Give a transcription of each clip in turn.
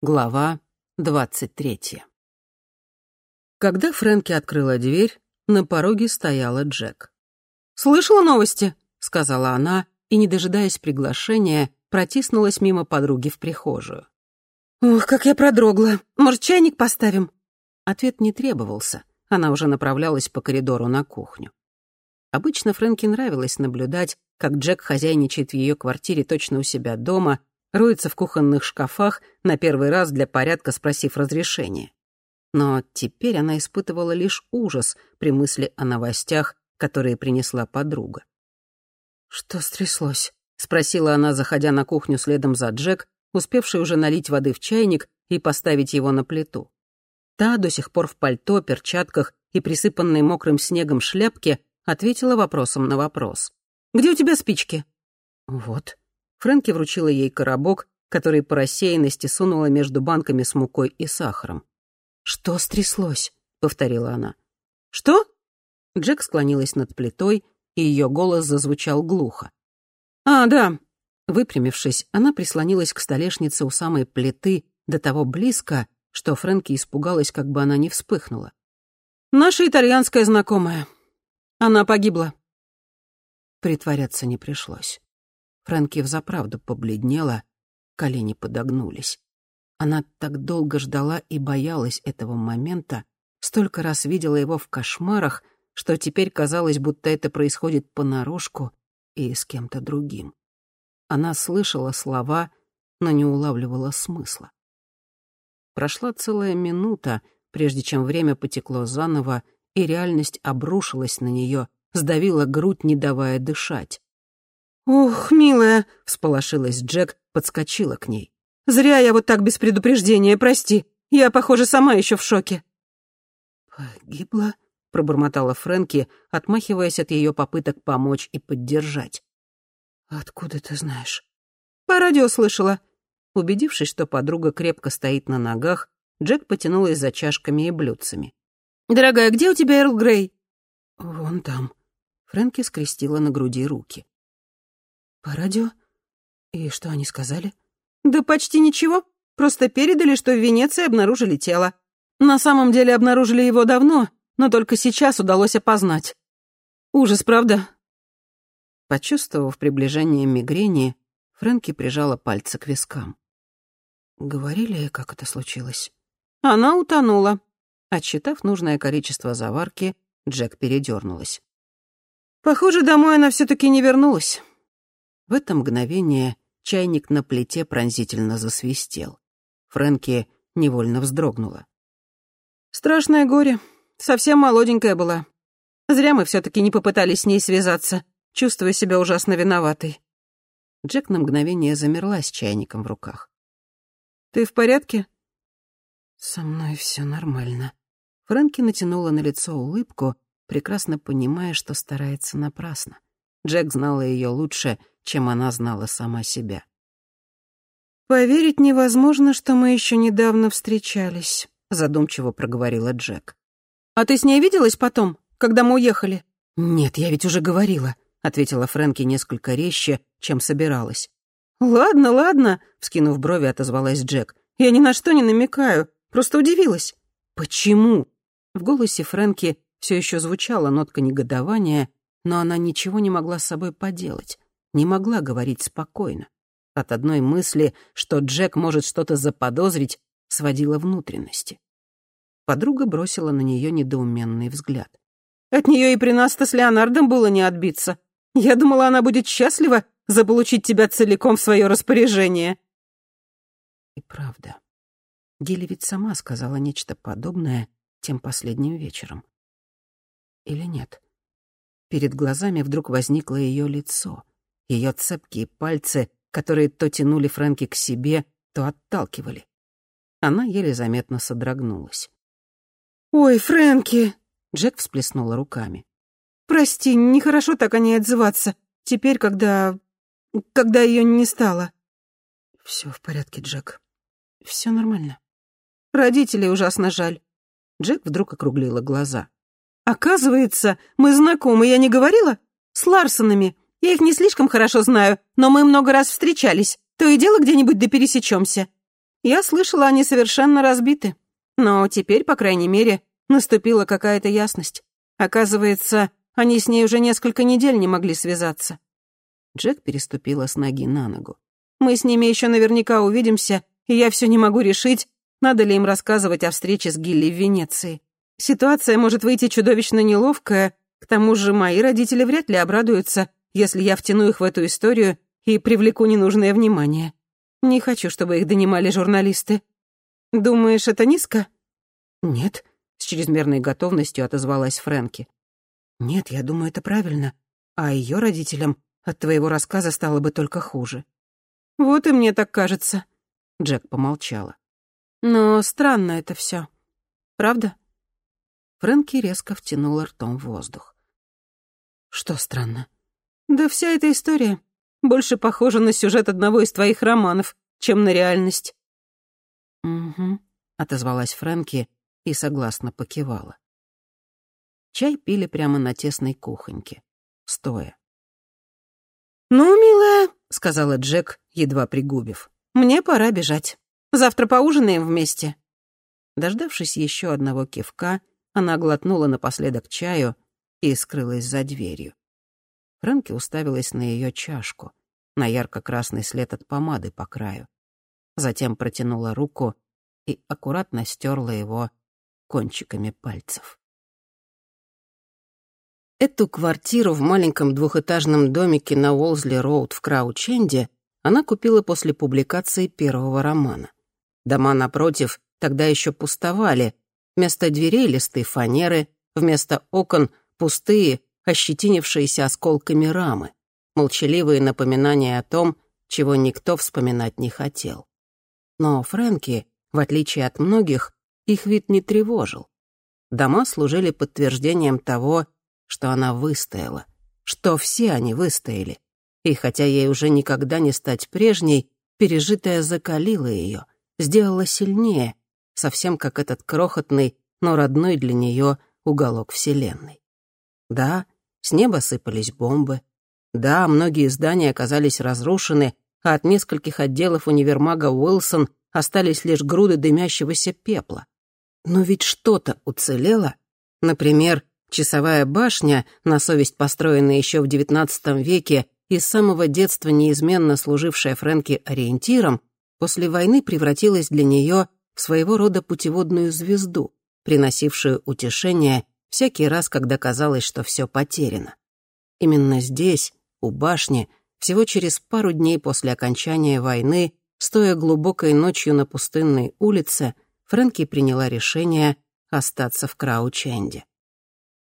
Глава двадцать третья. Когда Фрэнки открыла дверь, на пороге стояла Джек. «Слышала новости?» — сказала она, и, не дожидаясь приглашения, протиснулась мимо подруги в прихожую. «Ох, как я продрогла! Может, чайник поставим?» Ответ не требовался, она уже направлялась по коридору на кухню. Обычно Фрэнки нравилось наблюдать, как Джек хозяйничает в ее квартире точно у себя дома роется в кухонных шкафах, на первый раз для порядка спросив разрешения. Но теперь она испытывала лишь ужас при мысли о новостях, которые принесла подруга. «Что стряслось?» — спросила она, заходя на кухню следом за Джек, успевший уже налить воды в чайник и поставить его на плиту. Та, до сих пор в пальто, перчатках и присыпанной мокрым снегом шляпке, ответила вопросом на вопрос. «Где у тебя спички?» «Вот», Фрэнки вручила ей коробок, который по рассеянности сунула между банками с мукой и сахаром. «Что стряслось?» — повторила она. «Что?» Джек склонилась над плитой, и ее голос зазвучал глухо. «А, да». Выпрямившись, она прислонилась к столешнице у самой плиты до того близко, что Фрэнки испугалась, как бы она не вспыхнула. «Наша итальянская знакомая. Она погибла». Притворяться не пришлось. Фрэнки взаправду побледнела, колени подогнулись. Она так долго ждала и боялась этого момента, столько раз видела его в кошмарах, что теперь казалось, будто это происходит понарошку и с кем-то другим. Она слышала слова, но не улавливала смысла. Прошла целая минута, прежде чем время потекло заново, и реальность обрушилась на нее, сдавила грудь, не давая дышать. «Ух, милая!» — всполошилась Джек, подскочила к ней. «Зря я вот так без предупреждения, прости. Я, похоже, сама еще в шоке». «Погибла?» — пробормотала Фрэнки, отмахиваясь от ее попыток помочь и поддержать. «Откуда ты знаешь?» «По радио слышала». Убедившись, что подруга крепко стоит на ногах, Джек потянулась за чашками и блюдцами. «Дорогая, где у тебя Эрл Грей?» «Вон там». Фрэнки скрестила на груди руки. «По радио? И что они сказали?» «Да почти ничего. Просто передали, что в Венеции обнаружили тело. На самом деле обнаружили его давно, но только сейчас удалось опознать. Ужас, правда?» Почувствовав приближение мигрени, Фрэнки прижала пальцы к вискам. «Говорили, как это случилось?» «Она утонула». Отсчитав нужное количество заварки, Джек передернулась. «Похоже, домой она все таки не вернулась. В это мгновение чайник на плите пронзительно засвистел. Фрэнки невольно вздрогнула. «Страшное горе. Совсем молоденькая была. Зря мы все таки не попытались с ней связаться, чувствуя себя ужасно виноватой». Джек на мгновение замерла с чайником в руках. «Ты в порядке?» «Со мной все нормально». Фрэнки натянула на лицо улыбку, прекрасно понимая, что старается напрасно. Джек знала ее лучше, чем она знала сама себя. «Поверить невозможно, что мы еще недавно встречались», — задумчиво проговорила Джек. «А ты с ней виделась потом, когда мы уехали?» «Нет, я ведь уже говорила», — ответила Фрэнки несколько резче, чем собиралась. «Ладно, ладно», — вскинув брови, отозвалась Джек. «Я ни на что не намекаю, просто удивилась». «Почему?» В голосе Фрэнки все еще звучала нотка негодования, но она ничего не могла с собой поделать не могла говорить спокойно. От одной мысли, что Джек может что-то заподозрить, сводила внутренности. Подруга бросила на нее недоуменный взгляд. «От нее и при нас-то с Леонардом было не отбиться. Я думала, она будет счастлива заполучить тебя целиком в свое распоряжение». И правда. Гели ведь сама сказала нечто подобное тем последним вечером. Или нет? Перед глазами вдруг возникло ее лицо — ее цепкие пальцы, которые то тянули Фрэнки к себе, то отталкивали. Она еле заметно содрогнулась. «Ой, Фрэнки!» — Джек всплеснула руками. «Прости, нехорошо так о ней отзываться. Теперь, когда... когда ее не стало». Все в порядке, Джек. Все нормально. Родителей ужасно жаль. Джек вдруг округлила глаза. «Оказывается, мы знакомы, я не говорила? С Ларсонами. Я их не слишком хорошо знаю, но мы много раз встречались. То и дело где-нибудь да пересечемся. Я слышала, они совершенно разбиты. Но теперь, по крайней мере, наступила какая-то ясность. Оказывается, они с ней уже несколько недель не могли связаться. Джек переступила с ноги на ногу. «Мы с ними еще наверняка увидимся, и я все не могу решить, надо ли им рассказывать о встрече с Гилли в Венеции. Ситуация может выйти чудовищно неловкая, к тому же мои родители вряд ли обрадуются, если я втяну их в эту историю и привлеку ненужное внимание. Не хочу, чтобы их донимали журналисты. Думаешь, это низко?» «Нет», — с чрезмерной готовностью отозвалась Фрэнки. «Нет, я думаю, это правильно. А ее родителям от твоего рассказа стало бы только хуже». «Вот и мне так кажется», — Джек помолчала. «Но странно это все. Правда?» Фрэнки резко втянула ртом воздух. «Что странно?» «Да вся эта история больше похожа на сюжет одного из твоих романов, чем на реальность». «Угу», — отозвалась Фрэнки и согласно покивала. Чай пили прямо на тесной кухоньке, стоя. «Ну, милая», — сказала Джек, едва пригубив, — «мне пора бежать. Завтра поужинаем вместе». Дождавшись еще одного кивка, она глотнула напоследок чаю и скрылась за дверью. Фрэнки уставилась на ее чашку, на ярко-красный след от помады по краю. Затем протянула руку и аккуратно стерла его кончиками пальцев. Эту квартиру в маленьком двухэтажном домике на Уолзли-Роуд в Краученде она купила после публикации первого романа. Дома напротив тогда еще пустовали. Вместо дверей листы фанеры, вместо окон пустые, ощетинившиеся осколками рамы, молчаливые напоминания о том, чего никто вспоминать не хотел. Но Фрэнки, в отличие от многих, их вид не тревожил. Дома служили подтверждением того, что она выстояла, что все они выстояли. И хотя ей уже никогда не стать прежней, пережитое закалило ее, сделало сильнее, совсем как этот крохотный, но родной для нее уголок Вселенной. Да, с неба сыпались бомбы. Да, многие здания оказались разрушены, а от нескольких отделов универмага Уилсон остались лишь груды дымящегося пепла. Но ведь что-то уцелело. Например, Часовая башня, на совесть построенная еще в XIX веке и с самого детства неизменно служившая Фрэнки ориентиром, после войны превратилась для нее в своего рода путеводную звезду, приносившую утешение всякий раз, когда казалось, что все потеряно. Именно здесь, у башни, всего через пару дней после окончания войны, стоя глубокой ночью на пустынной улице, Фрэнки приняла решение остаться в Краученде.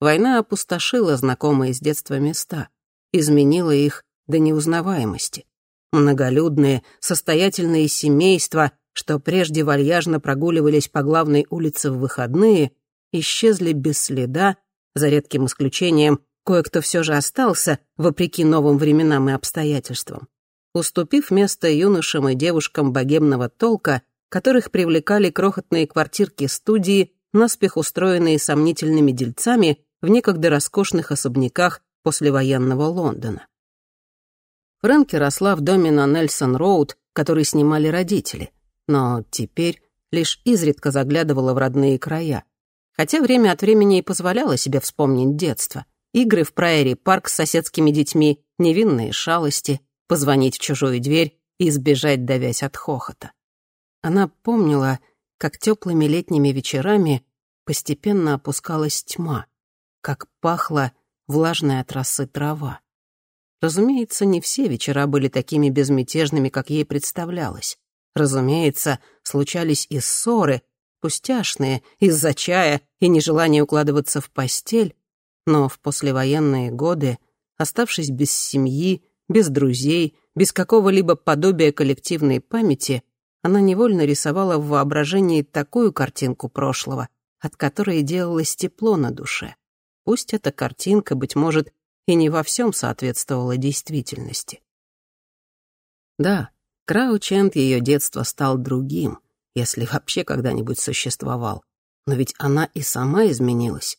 Война опустошила знакомые с детства места, изменила их до неузнаваемости. Многолюдные, состоятельные семейства, что прежде вальяжно прогуливались по главной улице в выходные, исчезли без следа, за редким исключением кое-кто все же остался, вопреки новым временам и обстоятельствам, уступив место юношам и девушкам богемного толка, которых привлекали крохотные квартирки-студии, наспех устроенные сомнительными дельцами, в некогда роскошных особняках послевоенного Лондона. Фрэнки росла в доме на Нельсон-Роуд, который снимали родители, но теперь лишь изредка заглядывала в родные края, хотя время от времени и позволяла себе вспомнить детство. Игры в Прайери-парк с соседскими детьми, невинные шалости, позвонить в чужую дверь и избежать, давясь от хохота. Она помнила, как теплыми летними вечерами постепенно опускалась тьма, как пахла влажная от росы трава. Разумеется, не все вечера были такими безмятежными, как ей представлялось. Разумеется, случались и ссоры, пустяшные, из-за чая и нежелания укладываться в постель, но в послевоенные годы, оставшись без семьи, без друзей, без какого-либо подобия коллективной памяти, она невольно рисовала в воображении такую картинку прошлого, от которой делалось тепло на душе. Пусть эта картинка, быть может, и не во всем соответствовала действительности. Да, Краученд ее детства стал другим, если вообще когда-нибудь существовал. Но ведь она и сама изменилась.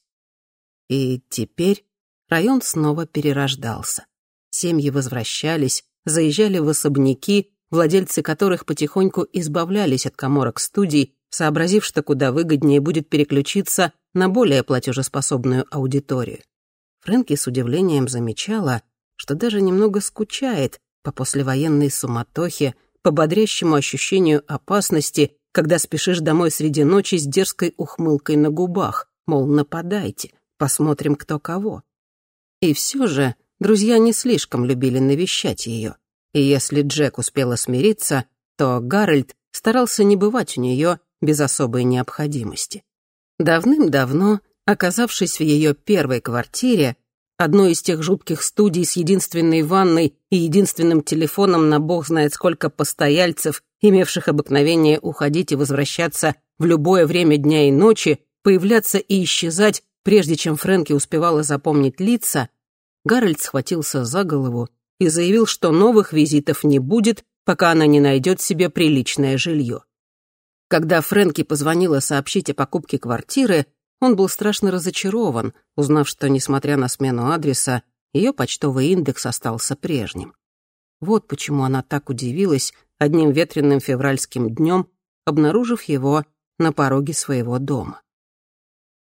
И теперь район снова перерождался. Семьи возвращались, заезжали в особняки, владельцы которых потихоньку избавлялись от коморок студий, сообразив, что куда выгоднее будет переключиться на более платежеспособную аудиторию. Фрэнки с удивлением замечала, что даже немного скучает по послевоенной суматохе, по бодрящему ощущению опасности, когда спешишь домой среди ночи с дерзкой ухмылкой на губах, мол, нападайте, посмотрим, кто кого. И все же друзья не слишком любили навещать ее. И если Джек успела смириться, то Гарольд старался не бывать у нее без особой необходимости. Давным-давно, оказавшись в ее первой квартире, одной из тех жутких студий с единственной ванной и единственным телефоном на бог знает сколько постояльцев, имевших обыкновение уходить и возвращаться в любое время дня и ночи, появляться и исчезать, прежде чем Фрэнки успевала запомнить лица, Гарольд схватился за голову и заявил, что новых визитов не будет, пока она не найдет себе приличное жилье. Когда Фрэнки позвонила сообщить о покупке квартиры, он был страшно разочарован, узнав, что, несмотря на смену адреса, ее почтовый индекс остался прежним. Вот почему она так удивилась одним ветреным февральским днем, обнаружив его на пороге своего дома.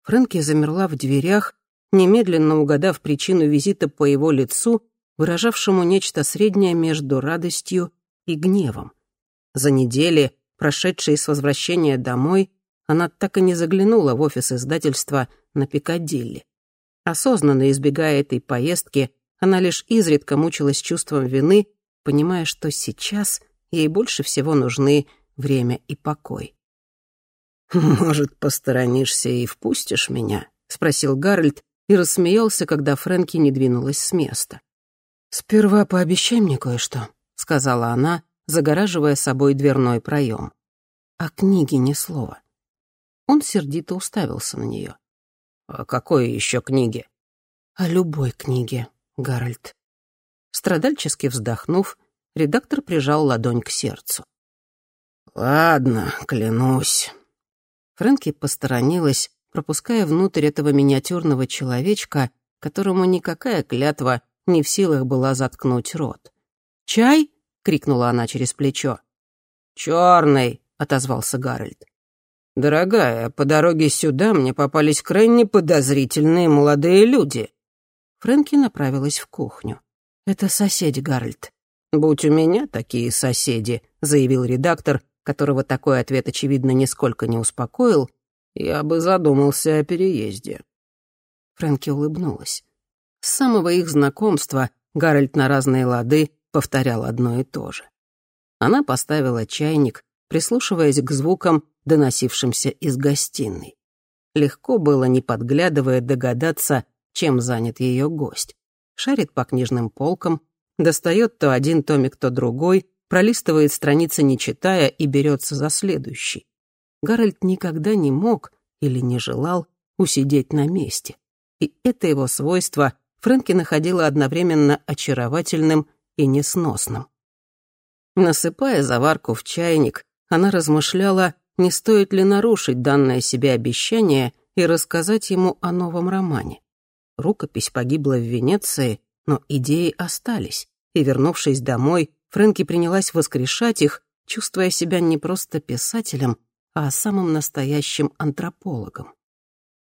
Фрэнки замерла в дверях, немедленно угадав причину визита по его лицу, выражавшему нечто среднее между радостью и гневом. За недели, прошедшие с возвращения домой, она так и не заглянула в офис издательства на Пикадилли. Осознанно избегая этой поездки, она лишь изредка мучилась чувством вины, понимая, что сейчас ей больше всего нужны время и покой. «Может, посторонишься и впустишь меня?» — спросил Гарольд и рассмеялся, когда Фрэнки не двинулась с места. «Сперва пообещай мне кое-что», — сказала она, загораживая собой дверной проем. «О книге ни слова. Он сердито уставился на нее. «О какой еще книге?» «О любой книге, Гарольд». Страдальчески вздохнув, редактор прижал ладонь к сердцу. «Ладно, клянусь». Фрэнки посторонилась, пропуская внутрь этого миниатюрного человечка, которому никакая клятва не в силах была заткнуть рот. «Чай?» — крикнула она через плечо. «Черный!» — отозвался Гарольд. «Дорогая, по дороге сюда мне попались крайне подозрительные молодые люди». Фрэнки направилась в кухню. «Это соседи, Гарольд». «Будь у меня такие соседи», — заявил редактор, которого такой ответ, очевидно, нисколько не успокоил, «я бы задумался о переезде». Фрэнки улыбнулась. С самого их знакомства Гарольд на разные лады повторял одно и то же. Она поставила чайник, прислушиваясь к звукам, доносившимся из гостиной. Легко было, не подглядывая, догадаться, чем занят ее гость. Шарит по книжным полкам, достает то один томик, то другой, пролистывает страницы, не читая, и берется за следующий. Гарольд никогда не мог или не желал усидеть на месте. И это его свойство Фрэнки находила одновременно очаровательным и несносным. Насыпая заварку в чайник, она размышляла, не стоит ли нарушить данное себе обещание и рассказать ему о новом романе. Рукопись погибла в Венеции, но идеи остались, и, вернувшись домой, Фрэнки принялась воскрешать их, чувствуя себя не просто писателем, а самым настоящим антропологом.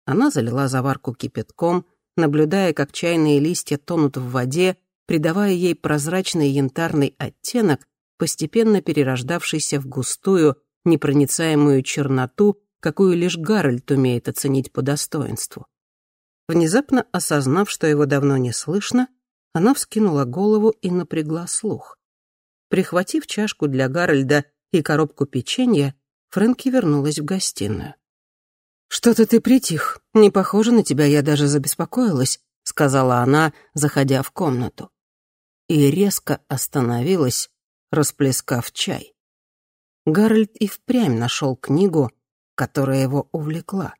Она залила заварку кипятком, наблюдая, как чайные листья тонут в воде, придавая ей прозрачный янтарный оттенок, постепенно перерождавшийся в густую, непроницаемую черноту, какую лишь Гарольд умеет оценить по достоинству. Внезапно осознав, что его давно не слышно, она вскинула голову и напрягла слух. Прихватив чашку для Гарольда и коробку печенья, Фрэнки вернулась в гостиную. «Что-то ты притих. Не похоже на тебя, я даже забеспокоилась», — сказала она, заходя в комнату. И резко остановилась, расплескав чай. Гарольд и впрямь нашел книгу, которая его увлекла.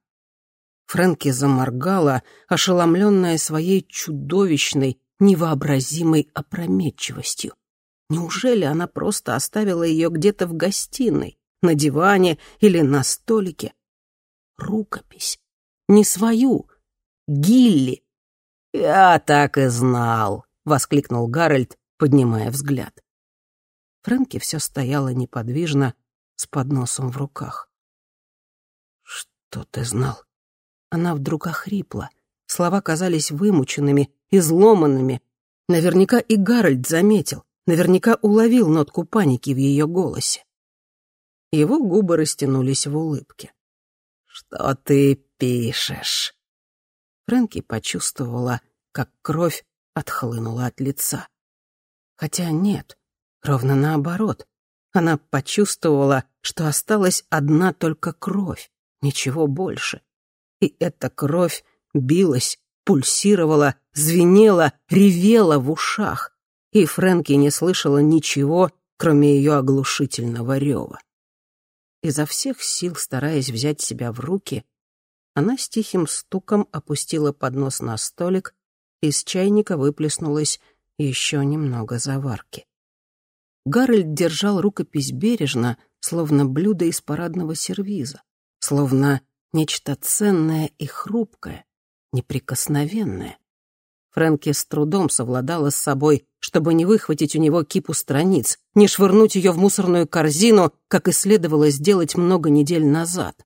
Фрэнки заморгала, ошеломленная своей чудовищной, невообразимой опрометчивостью. Неужели она просто оставила ее где-то в гостиной, на диване или на столике? Рукопись. Не свою. Гилли. «Я так и знал», — воскликнул Гарольд, поднимая взгляд. Фрэнки все стояла неподвижно, с подносом в руках. «Что ты знал?» Она вдруг охрипла. Слова казались вымученными, изломанными. Наверняка и Гарольд заметил, наверняка уловил нотку паники в ее голосе. Его губы растянулись в улыбке. «Что ты пишешь?» Фрэнки почувствовала, как кровь отхлынула от лица. Хотя нет, ровно наоборот. Она почувствовала, что осталась одна только кровь, ничего больше. И эта кровь билась, пульсировала, звенела, ревела в ушах. И Фрэнки не слышала ничего, кроме ее оглушительного рева. Изо всех сил, стараясь взять себя в руки, она с тихим стуком опустила поднос на столик, из чайника выплеснулось еще немного заварки. Гарольд держал рукопись бережно, словно блюдо из парадного сервиза, словно нечто ценное и хрупкое, неприкосновенное. Фрэнки с трудом совладала с собой, чтобы не выхватить у него кипу страниц, не швырнуть ее в мусорную корзину, как и следовало сделать много недель назад.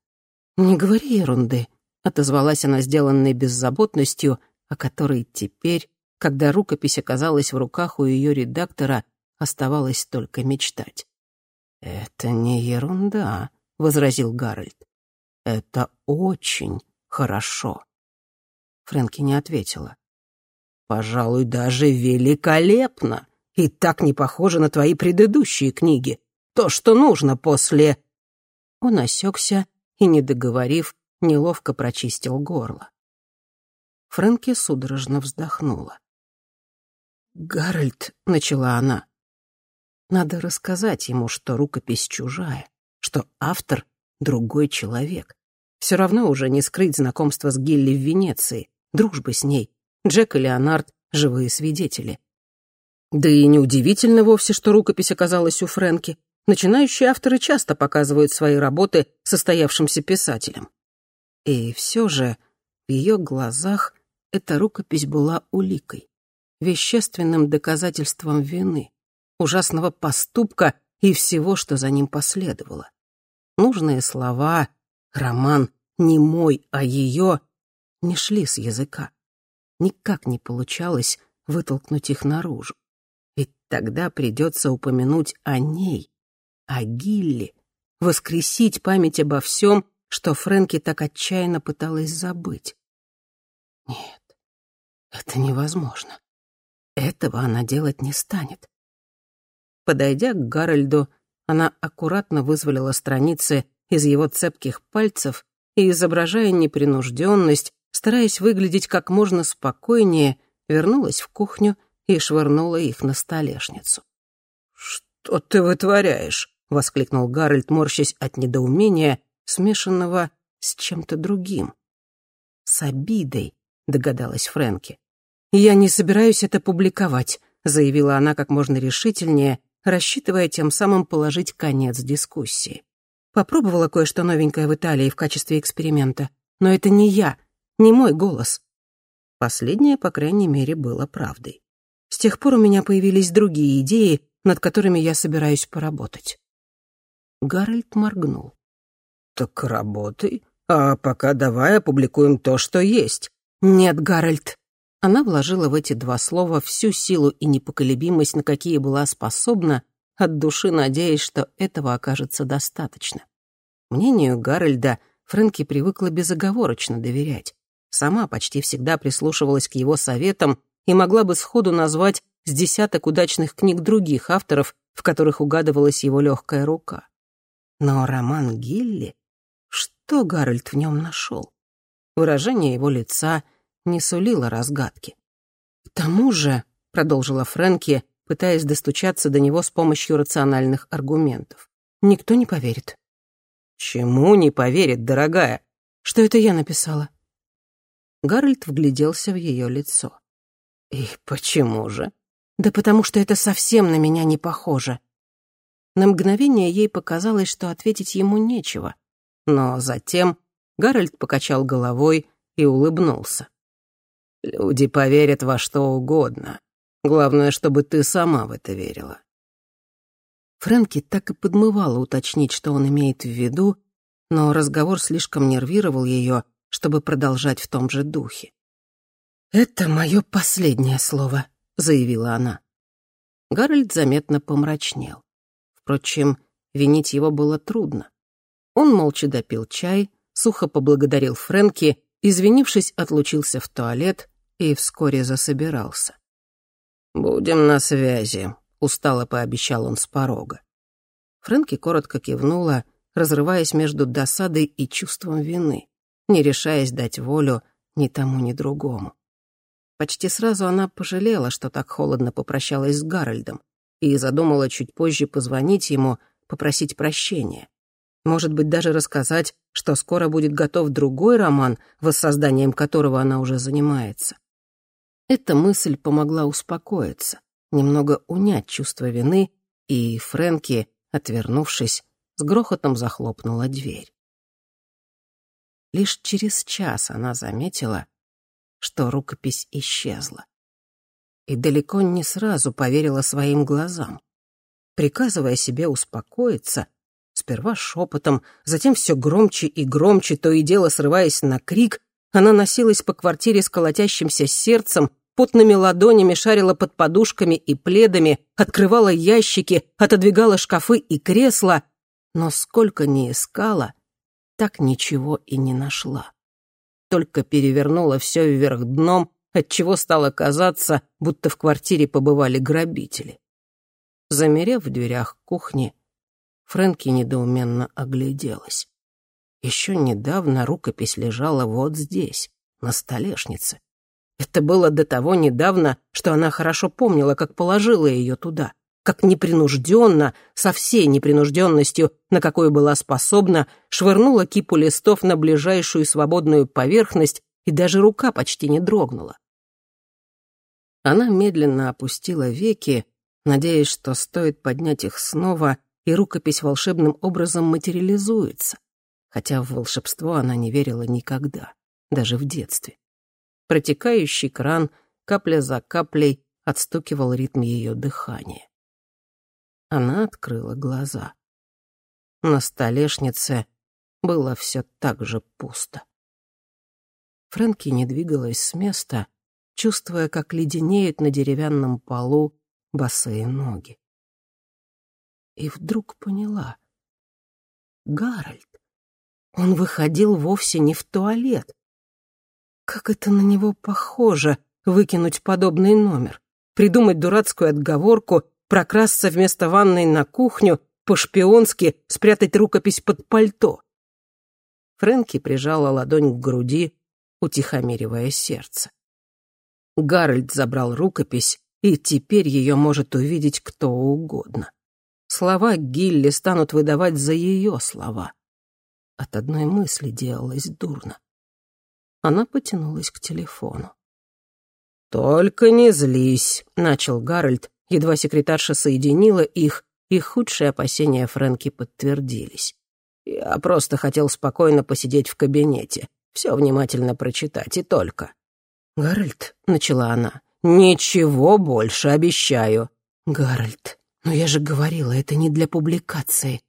«Не говори ерунды», — отозвалась она сделанной беззаботностью, о которой теперь, когда рукопись оказалась в руках у ее редактора, Оставалось только мечтать. «Это не ерунда», — возразил Гарольд. «Это очень хорошо». Фрэнки не ответила. «Пожалуй, даже великолепно. И так не похоже на твои предыдущие книги. То, что нужно после...» Он осекся и, не договорив, неловко прочистил горло. Фрэнки судорожно вздохнула. «Гарольд», — начала она, надо рассказать ему, что рукопись чужая, что автор — другой человек. Все равно уже не скрыть знакомство с Гилли в Венеции, дружбы с ней. Джек и Леонард — живые свидетели. Да и неудивительно вовсе, что рукопись оказалась у Фрэнки. Начинающие авторы часто показывают свои работы состоявшимся писателям. И все же в ее глазах эта рукопись была уликой, вещественным доказательством вины ужасного поступка и всего, что за ним последовало. Нужные слова, роман не мой, а ее, не шли с языка. Никак не получалось вытолкнуть их наружу. Ведь тогда придется упомянуть о ней, о Гилли, воскресить память обо всем, что Фрэнки так отчаянно пыталась забыть. Нет, это невозможно. Этого она делать не станет. Подойдя к Гарольду, она аккуратно вызволила страницы из его цепких пальцев и, изображая непринужденность, стараясь выглядеть как можно спокойнее, вернулась в кухню и швырнула их на столешницу. «Что ты вытворяешь?» — воскликнул Гарольд, морщась от недоумения, смешанного с чем-то другим. «С обидой», — догадалась Фрэнки. «Я не собираюсь это публиковать», — заявила она как можно решительнее рассчитывая тем самым положить конец дискуссии. Попробовала кое-что новенькое в Италии в качестве эксперимента, но это не я, не мой голос. Последнее, по крайней мере, было правдой. С тех пор у меня появились другие идеи, над которыми я собираюсь поработать. Гарольд моргнул. «Так работай, а пока давай опубликуем то, что есть». «Нет, Гарольд, она вложила в эти два слова всю силу и непоколебимость, на какие была способна, от души надеясь, что этого окажется достаточно. Мнению Гарольда Фрэнки привыкла безоговорочно доверять. Сама почти всегда прислушивалась к его советам и могла бы сходу назвать с десяток удачных книг других авторов, в которых угадывалась его легкая рука. Но роман Гилли... Что Гарольд в нем нашел? Выражение его лица — не сулила разгадки. «К тому же», — продолжила Фрэнки, пытаясь достучаться до него с помощью рациональных аргументов, «никто не поверит». «Чему не поверит, дорогая?» «Что это я написала?» Гарольд вгляделся в ее лицо. «И почему же?» «Да потому что это совсем на меня не похоже». На мгновение ей показалось, что ответить ему нечего. Но затем Гарольд покачал головой и улыбнулся. Люди поверят во что угодно. Главное, чтобы ты сама в это верила. Фрэнки так и подмывала уточнить, что он имеет в виду, но разговор слишком нервировал ее, чтобы продолжать в том же духе. «Это мое последнее слово», — заявила она. Гарольд заметно помрачнел. Впрочем, винить его было трудно. Он молча допил чай, сухо поблагодарил Фрэнки, извинившись, отлучился в туалет и вскоре засобирался. «Будем на связи», — устало пообещал он с порога. Фрэнки коротко кивнула, разрываясь между досадой и чувством вины, не решаясь дать волю ни тому, ни другому. Почти сразу она пожалела, что так холодно попрощалась с Гарольдом, и задумала чуть позже позвонить ему, попросить прощения. Может быть, даже рассказать, что скоро будет готов другой роман, воссозданием которого она уже занимается. Эта мысль помогла успокоиться, немного унять чувство вины, и Фрэнки, отвернувшись, с грохотом захлопнула дверь. Лишь через час она заметила, что рукопись исчезла. И далеко не сразу поверила своим глазам. Приказывая себе успокоиться, сперва шепотом, затем все громче и громче, то и дело срываясь на крик, она носилась по квартире с колотящимся сердцем, потными ладонями шарила под подушками и пледами, открывала ящики, отодвигала шкафы и кресла, но сколько ни искала, так ничего и не нашла. Только перевернула все вверх дном, отчего стало казаться, будто в квартире побывали грабители. Замерев в дверях кухни, Фрэнки недоуменно огляделась. Еще недавно рукопись лежала вот здесь, на столешнице. Это было до того недавно, что она хорошо помнила, как положила ее туда, как непринужденно, со всей непринужденностью, на какой была способна, швырнула кипу листов на ближайшую свободную поверхность, и даже рука почти не дрогнула. Она медленно опустила веки, надеясь, что стоит поднять их снова, и рукопись волшебным образом материализуется, хотя в волшебство она не верила никогда, даже в детстве. Протекающий кран, капля за каплей, отстукивал ритм ее дыхания. Она открыла глаза. На столешнице было все так же пусто. Фрэнки не двигалась с места, чувствуя, как леденеют на деревянном полу босые ноги. И вдруг поняла. Гарольд. Он выходил вовсе не в туалет. Как это на него похоже, выкинуть подобный номер, придумать дурацкую отговорку, прокрасться вместо ванной на кухню, по-шпионски спрятать рукопись под пальто. Фрэнки прижала ладонь к груди, утихомиривая сердце. Гарольд забрал рукопись, и теперь ее может увидеть кто угодно. Слова Гилли станут выдавать за ее слова. От одной мысли делалось дурно. Она потянулась к телефону. «Только не злись», — начал Гарольд, едва секретарша соединила их, и худшие опасения Фрэнки подтвердились. «Я просто хотел спокойно посидеть в кабинете, все внимательно прочитать и только». «Гарольд», — начала она, — «ничего больше, обещаю». «Гарольд, но я же говорила, это не для публикации».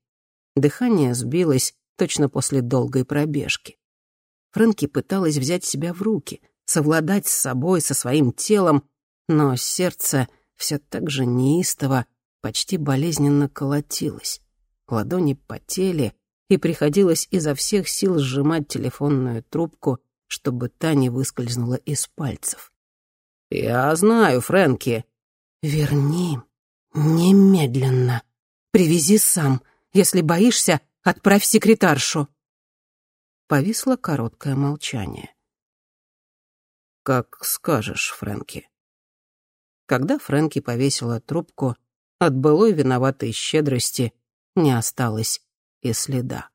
Дыхание сбилось точно после долгой пробежки. Фрэнки пыталась взять себя в руки, совладать с собой, со своим телом, но сердце все так же неистово, почти болезненно колотилось. Ладони потели, и приходилось изо всех сил сжимать телефонную трубку, чтобы та не выскользнула из пальцев. «Я знаю, Фрэнки». «Верни немедленно. Привези сам. Если боишься, отправь секретаршу». Повисло короткое молчание. «Как скажешь, Фрэнки». Когда Фрэнки повесила трубку, от былой виноватой щедрости не осталось и следа.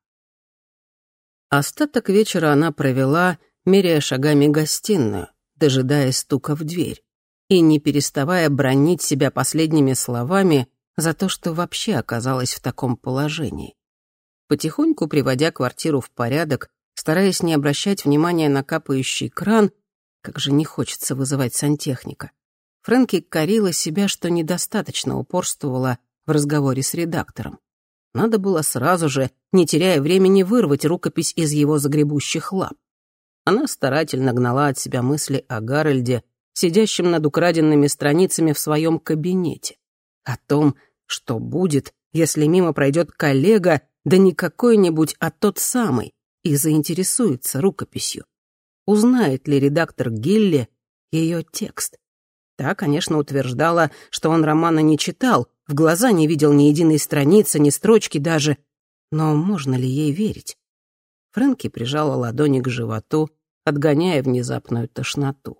Остаток вечера она провела, меряя шагами гостиную, дожидаясь стука в дверь, и не переставая бронить себя последними словами за то, что вообще оказалась в таком положении. Потихоньку приводя квартиру в порядок, стараясь не обращать внимания на капающий кран, как же не хочется вызывать сантехника. Фрэнки корила себя, что недостаточно упорствовала в разговоре с редактором. Надо было сразу же, не теряя времени, вырвать рукопись из его загребущих лап. Она старательно гнала от себя мысли о Гарольде, сидящем над украденными страницами в своем кабинете. О том, что будет, если мимо пройдет коллега, да не какой-нибудь, а тот самый, и заинтересуется рукописью. Узнает ли редактор Гилли ее текст? Та, конечно, утверждала, что он романа не читал, в глаза не видел ни единой страницы, ни строчки даже. Но можно ли ей верить? Фрэнки прижала ладони к животу, отгоняя внезапную тошноту.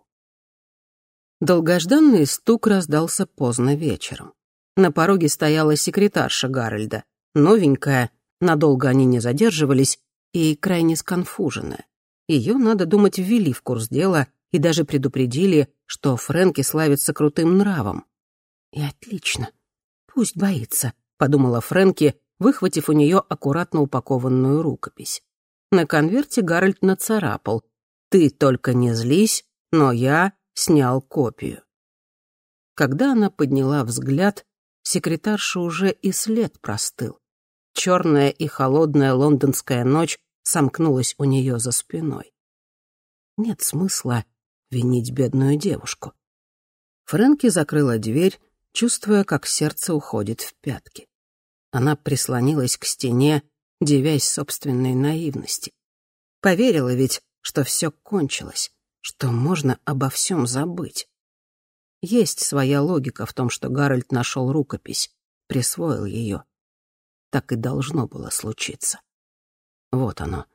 Долгожданный стук раздался поздно вечером. На пороге стояла секретарша Гарольда, новенькая, надолго они не задерживались, и крайне сконфуженная. Ее, надо думать, ввели в курс дела и даже предупредили, что Фрэнки славится крутым нравом. И отлично. Пусть боится, подумала Фрэнки, выхватив у нее аккуратно упакованную рукопись. На конверте Гарольд нацарапал «Ты только не злись, но я снял копию». Когда она подняла взгляд, секретарша уже и след простыл. Черная и холодная лондонская ночь сомкнулась у нее за спиной. Нет смысла винить бедную девушку. Фрэнки закрыла дверь, чувствуя, как сердце уходит в пятки. Она прислонилась к стене, девясь собственной наивности. Поверила ведь, что все кончилось, что можно обо всем забыть. Есть своя логика в том, что Гарольд нашел рукопись, присвоил ее. Так и должно было случиться. Вот оно,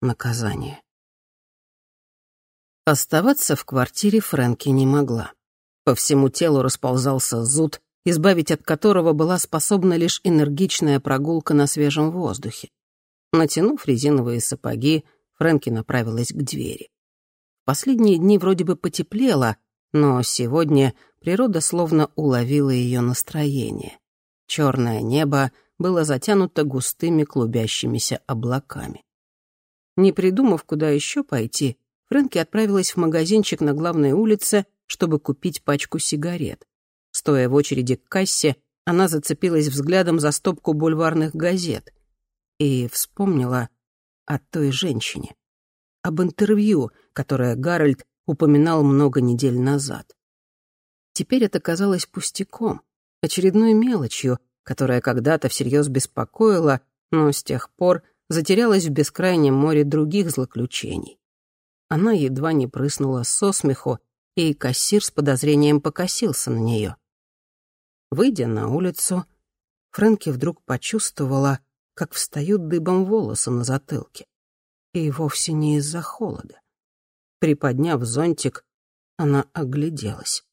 наказание. Оставаться в квартире Фрэнки не могла. По всему телу расползался зуд, избавить от которого была способна лишь энергичная прогулка на свежем воздухе. Натянув резиновые сапоги, Фрэнки направилась к двери. Последние дни вроде бы потеплело, но сегодня природа словно уловила ее настроение. Черное небо было затянуто густыми клубящимися облаками. Не придумав, куда еще пойти, Фрэнки отправилась в магазинчик на главной улице чтобы купить пачку сигарет. Стоя в очереди к кассе, она зацепилась взглядом за стопку бульварных газет и вспомнила о той женщине, об интервью, которое Гарольд упоминал много недель назад. Теперь это казалось пустяком, очередной мелочью, которая когда-то всерьез беспокоила, но с тех пор затерялась в бескрайнем море других злоключений. Она едва не прыснула со смеху, и кассир с подозрением покосился на нее. Выйдя на улицу, Фрэнки вдруг почувствовала, как встают дыбом волосы на затылке. И вовсе не из-за холода. Приподняв зонтик, она огляделась.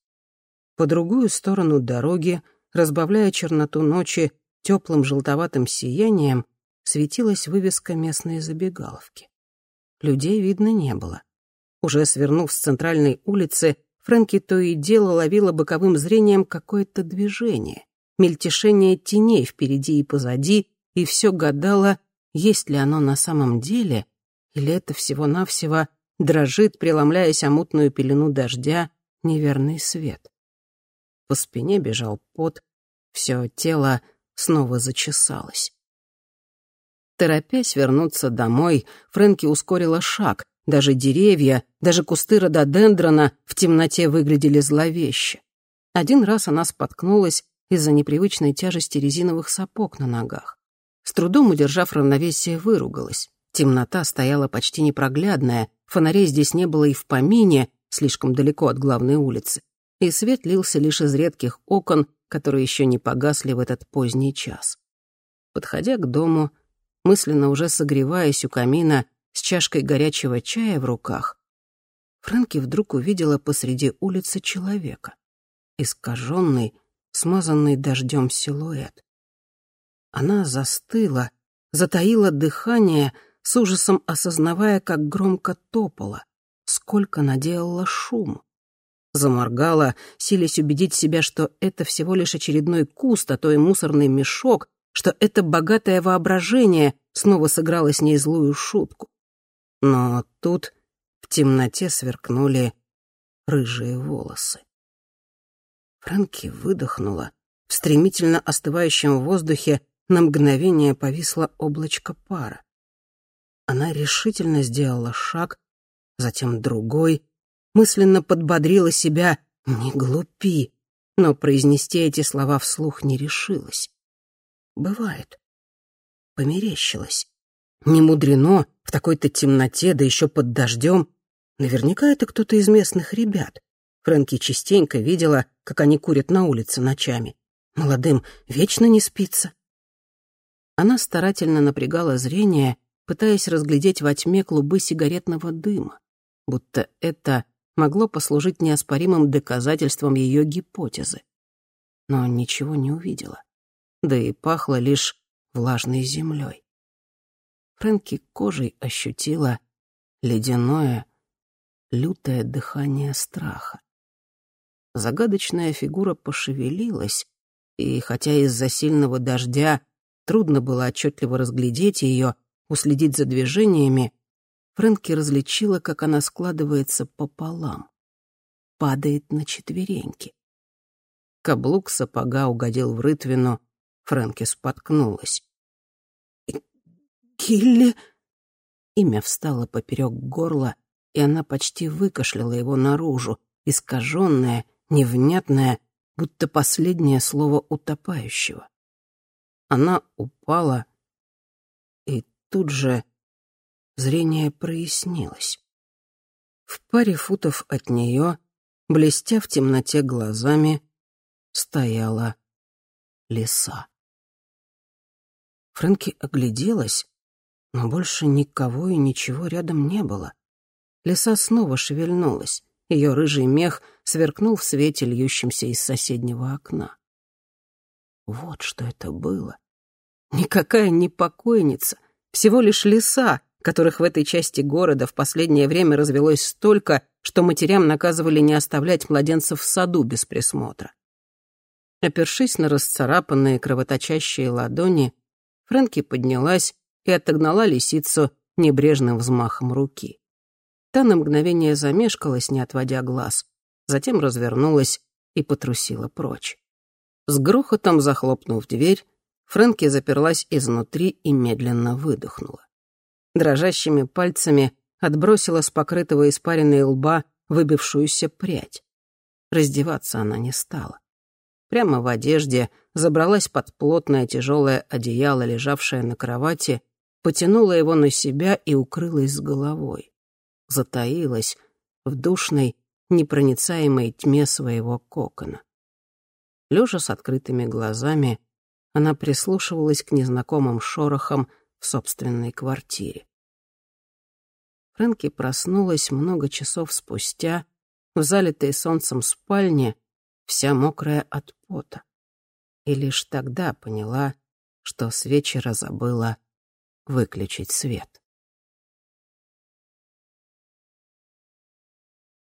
По другую сторону дороги, разбавляя черноту ночи теплым желтоватым сиянием, светилась вывеска местной забегаловки. Людей видно не было. Уже свернув с центральной улицы, Фрэнки то и дело ловила боковым зрением какое-то движение, мельтешение теней впереди и позади, и все гадала, есть ли оно на самом деле, или это всего-навсего дрожит, преломляясь о мутную пелену дождя, неверный свет. По спине бежал пот, все тело снова зачесалось. Торопясь вернуться домой, Фрэнки ускорила шаг, даже деревья, даже кусты рододендрона в темноте выглядели зловеще. Один раз она споткнулась из-за непривычной тяжести резиновых сапог на ногах. С трудом удержав равновесие, выругалась. Темнота стояла почти непроглядная, фонарей здесь не было и в помине, слишком далеко от главной улицы, и свет лился лишь из редких окон, которые еще не погасли в этот поздний час. Подходя к дому, мысленно уже согреваясь у камина, с чашкой горячего чая в руках, Фрэнки вдруг увидела посреди улицы человека. Искаженный, смазанный дождем силуэт. Она застыла, затаила дыхание, с ужасом осознавая, как громко топала, сколько наделала шум. Заморгала, силясь убедить себя, что это всего лишь очередной куст, а то и мусорный мешок, что это богатое воображение снова сыграло с ней злую шутку. Но тут в темноте сверкнули рыжие волосы. Фрэнки выдохнула, в стремительно остывающем воздухе на мгновение повисло облачко пара. Она решительно сделала шаг, затем другой, мысленно подбодрила себя «Не глупи», но произнести эти слова вслух не решилась. Бывает. Померещилась. Не мудрено в такой-то темноте, да еще под дождем. Наверняка это кто-то из местных ребят. Фрэнки частенько видела, как они курят на улице ночами. Молодым вечно не спится. Она старательно напрягала зрение, пытаясь разглядеть во тьме клубы сигаретного дыма, будто это могло послужить неоспоримым доказательством ее гипотезы. Но ничего не увидела. Да и пахло лишь влажной землей. Фрэнки кожей ощутила ледяное, лютое дыхание страха. Загадочная фигура пошевелилась, и хотя из-за сильного дождя трудно было отчетливо разглядеть ее, уследить за движениями, Фрэнки различила, как она складывается пополам, падает на четвереньки. Каблук сапога угодил в рытвину, Фрэнки споткнулась. «Килли...» Имя встало поперек горла, и она почти выкашляла его наружу, искаженное, невнятное, будто последнее слово утопающего. Она упала, и тут же зрение прояснилось. В паре футов от нее, блестя в темноте глазами, стояла лиса. Фрэнки огляделась, но больше никого и ничего рядом не было. Лиса снова шевельнулась. Ее рыжий мех сверкнул в свете, льющемся из соседнего окна. Вот что это было. Никакая не покойница, всего лишь лиса, которых в этой части города в последнее время развелось столько, что матерям наказывали не оставлять младенцев в саду без присмотра. Опершись на расцарапанные кровоточащие ладони, Фрэнки поднялась и отогнала лисицу небрежным взмахом руки. Та на мгновение замешкалась, не отводя глаз, затем развернулась и потрусила прочь. С грохотом захлопнув дверь, Фрэнки заперлась изнутри и медленно выдохнула. Дрожащими пальцами отбросила с покрытого испаренной лба выбившуюся прядь. Раздеваться она не стала. Прямо в одежде забралась под плотное тяжелое одеяло, лежавшее на кровати, потянула его на себя и укрылась с головой затаилась в душной, непроницаемой тьме своего кокона. Лежа с открытыми глазами, она прислушивалась к незнакомым шорохам в собственной квартире. Фрэнки проснулась много часов спустя в залитой солнцем спальне, вся мокрая от пота. И лишь тогда поняла, что с вечера забыла выключить свет.